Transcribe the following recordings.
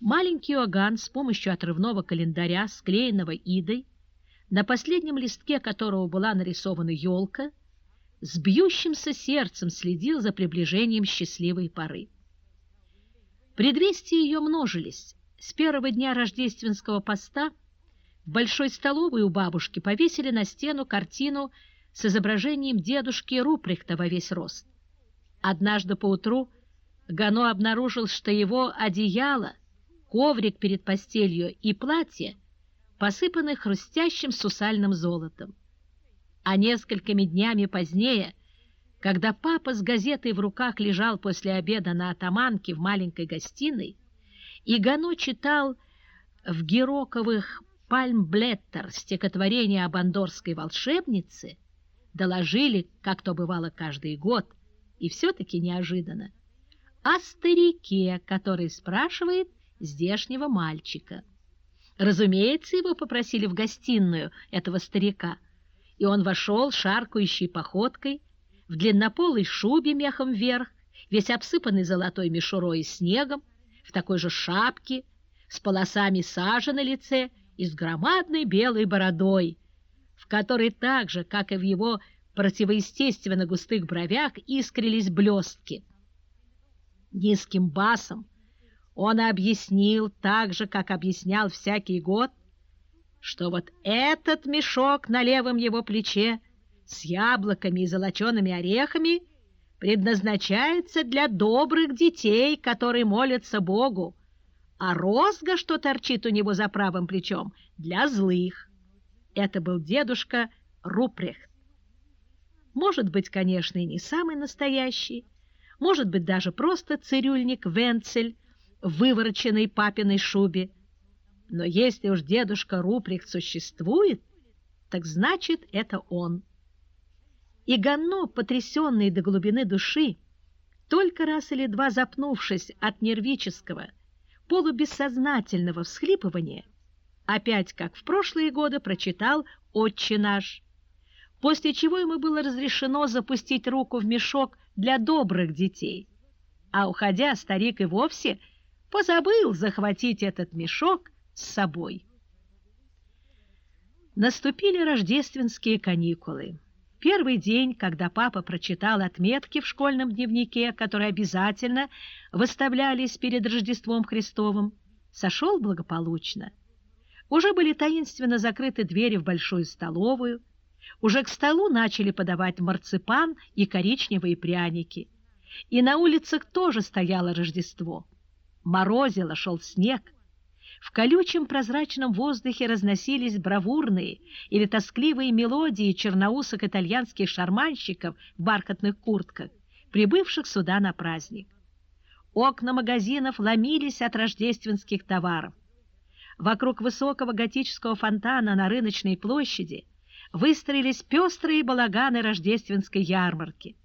Маленький Иоганн с помощью отрывного календаря, склеенного идой, на последнем листке которого была нарисована елка, с бьющимся сердцем следил за приближением счастливой поры. Предвестия ее множились. С первого дня рождественского поста в большой столовой у бабушки повесили на стену картину с изображением дедушки Руприхта во весь рост. Однажды поутру Гано обнаружил, что его одеяло, коврик перед постелью и платье посыпаны хрустящим сусальным золотом. А несколькими днями позднее, когда папа с газетой в руках лежал после обеда на атаманке в маленькой гостиной, и Гано читал в Героковых «Пальмблеттер» стихотворение об андорской волшебнице, доложили, как то бывало каждый год, и все-таки неожиданно, о старике, который спрашивает здешнего мальчика. Разумеется, его попросили в гостиную этого старика, и он вошел шаркающей походкой, в длиннополой шубе мехом вверх, весь обсыпанный золотой мишурой и снегом, в такой же шапке, с полосами сажи на лице и с громадной белой бородой, в которой так же, как и в его противоестественно густых бровях, искрились блестки. Низким басом он объяснил так же, как объяснял всякий год, что вот этот мешок на левом его плече с яблоками и золочеными орехами предназначается для добрых детей, которые молятся Богу, а розга, что торчит у него за правым плечом, для злых. Это был дедушка Рупрехт. Может быть, конечно, и не самый настоящий, может быть, даже просто цирюльник Венцель вывороченной папиной шубе, но если уж дедушка Руприхт существует, так значит, это он. И Ганно, потрясенный до глубины души, только раз или два запнувшись от нервического, полубессознательного всхлипывания, опять, как в прошлые годы, прочитал «Отче наш», после чего ему было разрешено запустить руку в мешок для добрых детей, а, уходя, старик и вовсе позабыл захватить этот мешок с собой. Наступили рождественские каникулы. Первый день, когда папа прочитал отметки в школьном дневнике, которые обязательно выставлялись перед Рождеством Христовым, сошел благополучно. Уже были таинственно закрыты двери в большую столовую, уже к столу начали подавать марципан и коричневые пряники. И на улицах тоже стояло Рождество. Морозило, шел снег, в колючем прозрачном воздухе разносились бравурные или тоскливые мелодии черноусых итальянских шарманщиков в бархатных куртках, прибывших сюда на праздник. Окна магазинов ломились от рождественских товаров. Вокруг высокого готического фонтана на рыночной площади выстроились пестрые балаганы рождественской ярмарки.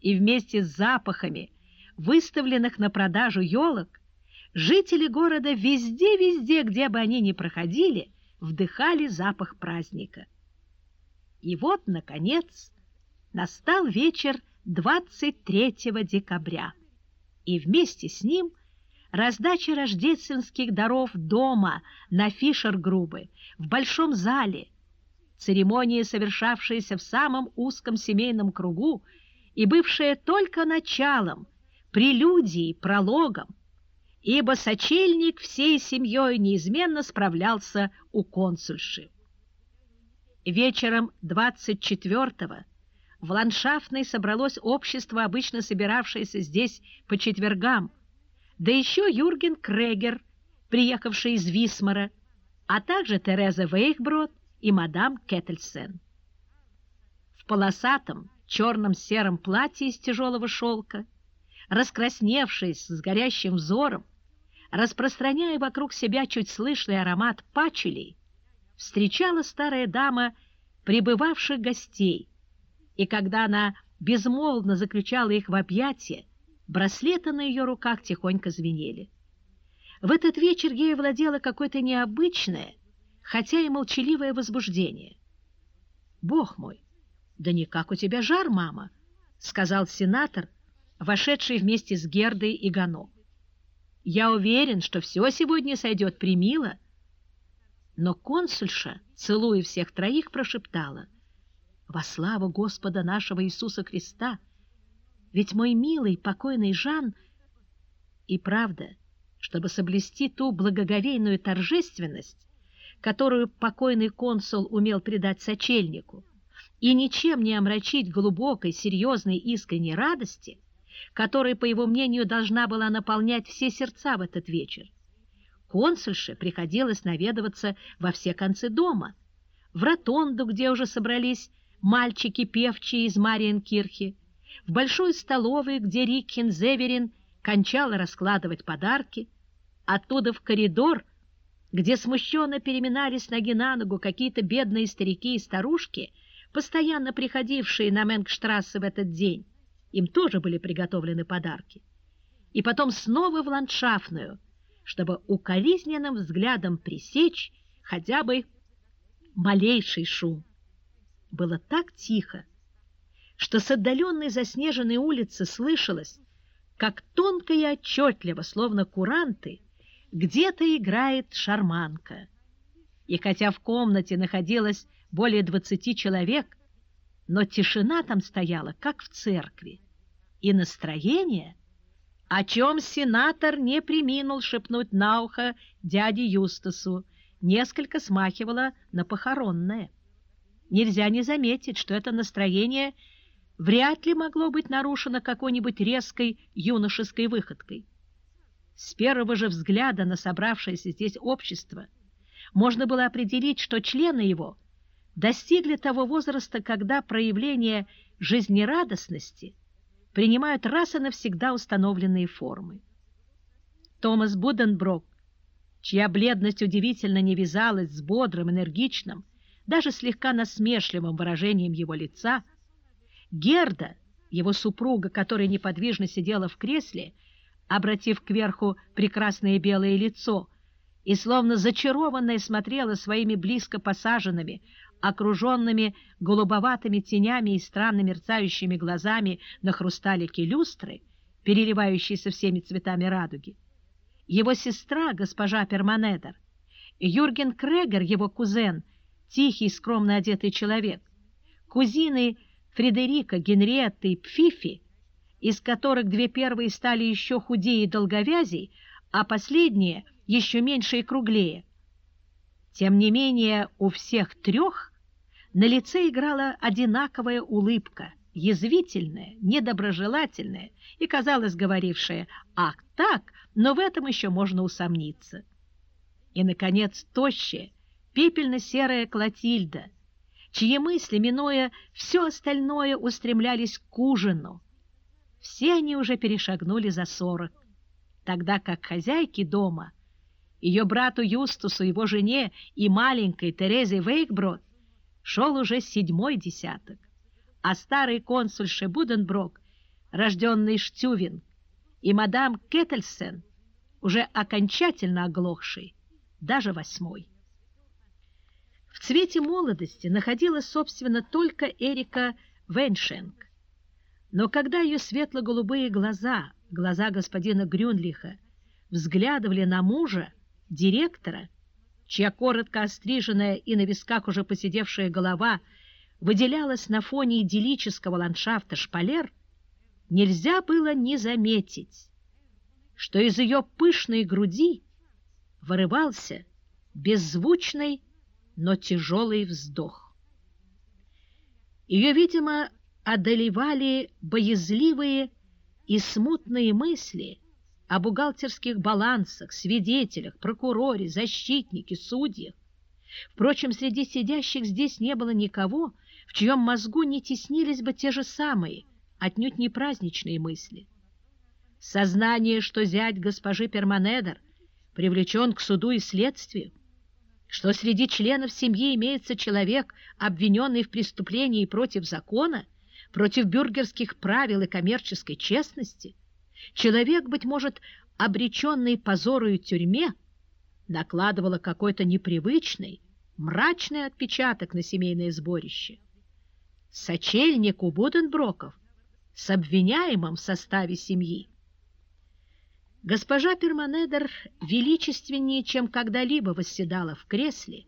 И вместе с запахами, выставленных на продажу елок, Жители города везде-везде, где бы они ни проходили, вдыхали запах праздника. И вот, наконец, настал вечер 23 декабря, и вместе с ним раздача рождественских даров дома на Фишер-Грубы в большом зале, церемония, совершавшаяся в самом узком семейном кругу и бывшая только началом, прелюдией, прологом, ибо сочельник всей семьей неизменно справлялся у консульши. Вечером 24-го в ландшафтной собралось общество, обычно собиравшееся здесь по четвергам, да еще Юрген Крегер, приехавший из Висмара, а также Тереза Вейхброд и мадам Кеттельсен. В полосатом черном сером платье из тяжелого шелка раскрасневшись с горящим взором, распространяя вокруг себя чуть слышный аромат пачулей, встречала старая дама прибывавших гостей, и когда она безмолвно заключала их в объятия, браслеты на ее руках тихонько звенели. В этот вечер ей владело какое-то необычное, хотя и молчаливое возбуждение. «Бог мой, да никак у тебя жар, мама!» — сказал сенатор, вошедший вместе с Гердой и Гано. Я уверен, что все сегодня сойдет примило. Но консульша, целуя всех троих, прошептала «Во славу Господа нашего Иисуса Христа! Ведь мой милый покойный Жан...» И правда, чтобы соблюсти ту благоговейную торжественность, которую покойный консул умел придать сочельнику, и ничем не омрачить глубокой, серьезной, искренней радости, которая, по его мнению, должна была наполнять все сердца в этот вечер. Консульше приходилось наведываться во все концы дома, в ротонду, где уже собрались мальчики певчие из Мариенкирхи, в большую столовую, где Рикхен Зеверин кончала раскладывать подарки, оттуда в коридор, где смущенно переминались ноги на ногу какие-то бедные старики и старушки, постоянно приходившие на Менгштрассе в этот день. Им тоже были приготовлены подарки. И потом снова в ландшафтную, чтобы укоризненным взглядом пресечь хотя бы малейший шум. Было так тихо, что с отдаленной заснеженной улицы слышалось, как тонко и отчетливо, словно куранты, где-то играет шарманка. И хотя в комнате находилось более двадцати человек, но тишина там стояла, как в церкви, и настроение, о чем сенатор не приминул шепнуть на ухо дяде Юстасу, несколько смахивало на похоронное. Нельзя не заметить, что это настроение вряд ли могло быть нарушено какой-нибудь резкой юношеской выходкой. С первого же взгляда на собравшееся здесь общество можно было определить, что члены его достигли того возраста, когда проявление жизнерадостности принимают раз и навсегда установленные формы. Томас Буденброк, чья бледность удивительно не вязалась с бодрым, энергичным, даже слегка насмешливым выражением его лица, Герда, его супруга, которая неподвижно сидела в кресле, обратив кверху прекрасное белое лицо, и словно зачарованная смотрела своими близко посаженными, окруженными голубоватыми тенями и странно мерцающими глазами на хрусталике люстры, переливающиеся всеми цветами радуги. Его сестра, госпожа Перманедер, Юрген Крегер, его кузен, тихий, скромно одетый человек, кузины Фредерика, Генриетты и Пфифи, из которых две первые стали еще худее и долговязей, а последние еще меньше и круглее. Тем не менее, у всех трех на лице играла одинаковая улыбка, язвительная, недоброжелательная и, казалось, говорившая «Ах, так, но в этом еще можно усомниться». И, наконец, тощая, пепельно-серая Клотильда, чьи мысли, минуя все остальное, устремлялись к ужину, все они уже перешагнули за сорок, тогда как хозяйки дома, ее брату Юстусу, его жене и маленькой Терезе Вейкброд шел уже седьмой десяток, а старый консульше Буденброк, рожденный Штювин, и мадам Кеттельсен, уже окончательно оглохший, даже восьмой. В цвете молодости находилась, собственно, только Эрика Веншенк, но когда ее светло-голубые глаза, глаза господина Грюнлиха, взглядывали на мужа, директора, чья коротко остриженная и на висках уже посидевшая голова выделялась на фоне идиллического ландшафта шпалер, нельзя было не заметить, что из ее пышной груди вырывался беззвучный, но тяжелый вздох. Ее, видимо, одолевали боязливые и смутные мысли о бухгалтерских балансах, свидетелях, прокуроре, защитнике, судьях. Впрочем, среди сидящих здесь не было никого, в чьем мозгу не теснились бы те же самые, отнюдь не праздничные мысли. Сознание, что зять госпожи Перманедер привлечен к суду и следствию, что среди членов семьи имеется человек, обвиненный в преступлении против закона, против бюргерских правил и коммерческой честности, человек, быть может, обреченный позорою тюрьме, накладывало какой-то непривычный, мрачный отпечаток на семейное сборище. Сочельник у Буденброков с обвиняемым в составе семьи. Госпожа Перманедер величественнее, чем когда-либо восседала в кресле.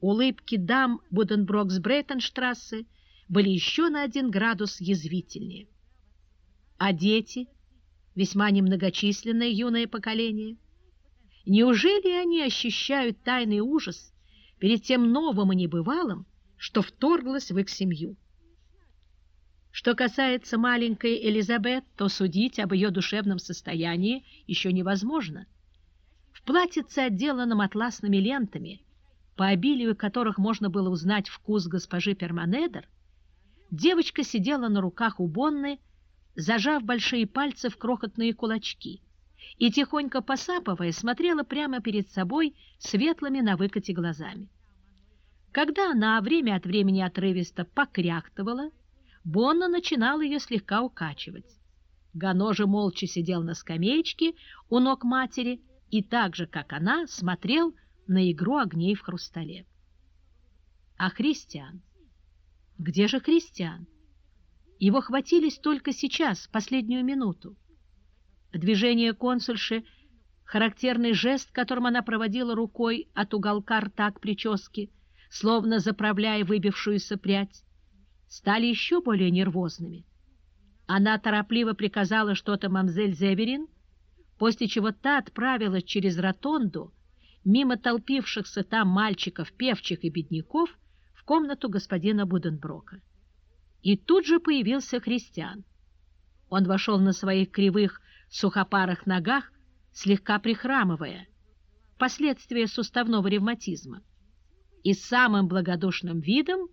Улыбки дам Буденброкс-Брейтенштрассе были еще на один градус язвительнее. А дети, весьма немногочисленное юное поколение, неужели они ощущают тайный ужас перед тем новым и небывалым, что вторглось в их семью? Что касается маленькой Элизабет, то судить об ее душевном состоянии еще невозможно. В платьице, отделанном атласными лентами, по обилию которых можно было узнать вкус госпожи Перманедер, девочка сидела на руках у Бонны, зажав большие пальцы в крохотные кулачки, и, тихонько посапывая, смотрела прямо перед собой светлыми на выкате глазами. Когда она время от времени отрывисто покряхтывала, Бонна начинал ее слегка укачивать. Гано же молча сидел на скамеечке у ног матери и так же, как она, смотрел на игру огней в хрустале. А Христиан? Где же Христиан? Его хватились только сейчас, последнюю минуту. Движение консульши, характерный жест, которым она проводила рукой от уголка рта к прическе, словно заправляя выбившуюся прядь, стали еще более нервозными. Она торопливо приказала что-то мамзель Зеверин, после чего та отправилась через ротонду мимо толпившихся там мальчиков, певчих и бедняков в комнату господина Буденброка. И тут же появился христиан. Он вошел на своих кривых сухопарых ногах, слегка прихрамывая, последствия суставного ревматизма, и самым благодушным видом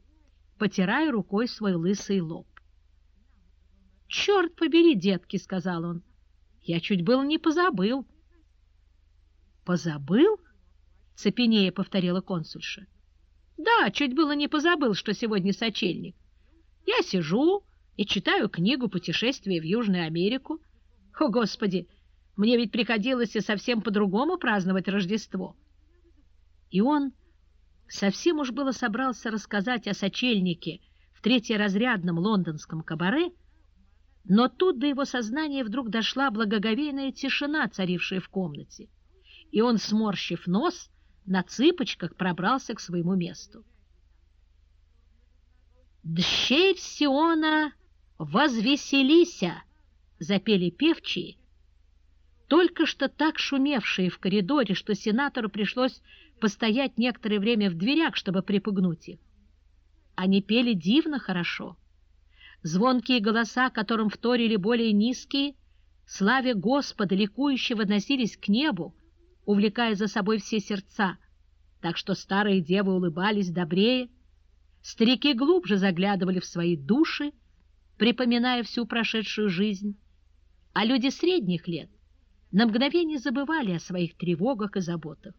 потирая рукой свой лысый лоб. «Черт побери, детки!» — сказал он. «Я чуть было не позабыл». «Позабыл?» — цепенея повторила консульша. «Да, чуть было не позабыл, что сегодня сочельник. Я сижу и читаю книгу «Путешествие в Южную Америку». О, Господи! Мне ведь приходилось и совсем по-другому праздновать Рождество». И он совсем уж было собрался рассказать о сочельнике в третьеразрядном лондонском кабаре, но тут до его сознания вдруг дошла благоговейная тишина, царившая в комнате, и он, сморщив нос, на цыпочках пробрался к своему месту. «Дщерь Сиона, возвеселися!» — запели певчие, только что так шумевшие в коридоре, что сенатору пришлось постоять некоторое время в дверях, чтобы припугнуть их. Они пели дивно хорошо. Звонкие голоса, которым вторили более низкие, славе Господа, ликующе носились к небу, увлекая за собой все сердца, так что старые девы улыбались добрее, старики глубже заглядывали в свои души, припоминая всю прошедшую жизнь, а люди средних лет на мгновение забывали о своих тревогах и заботах.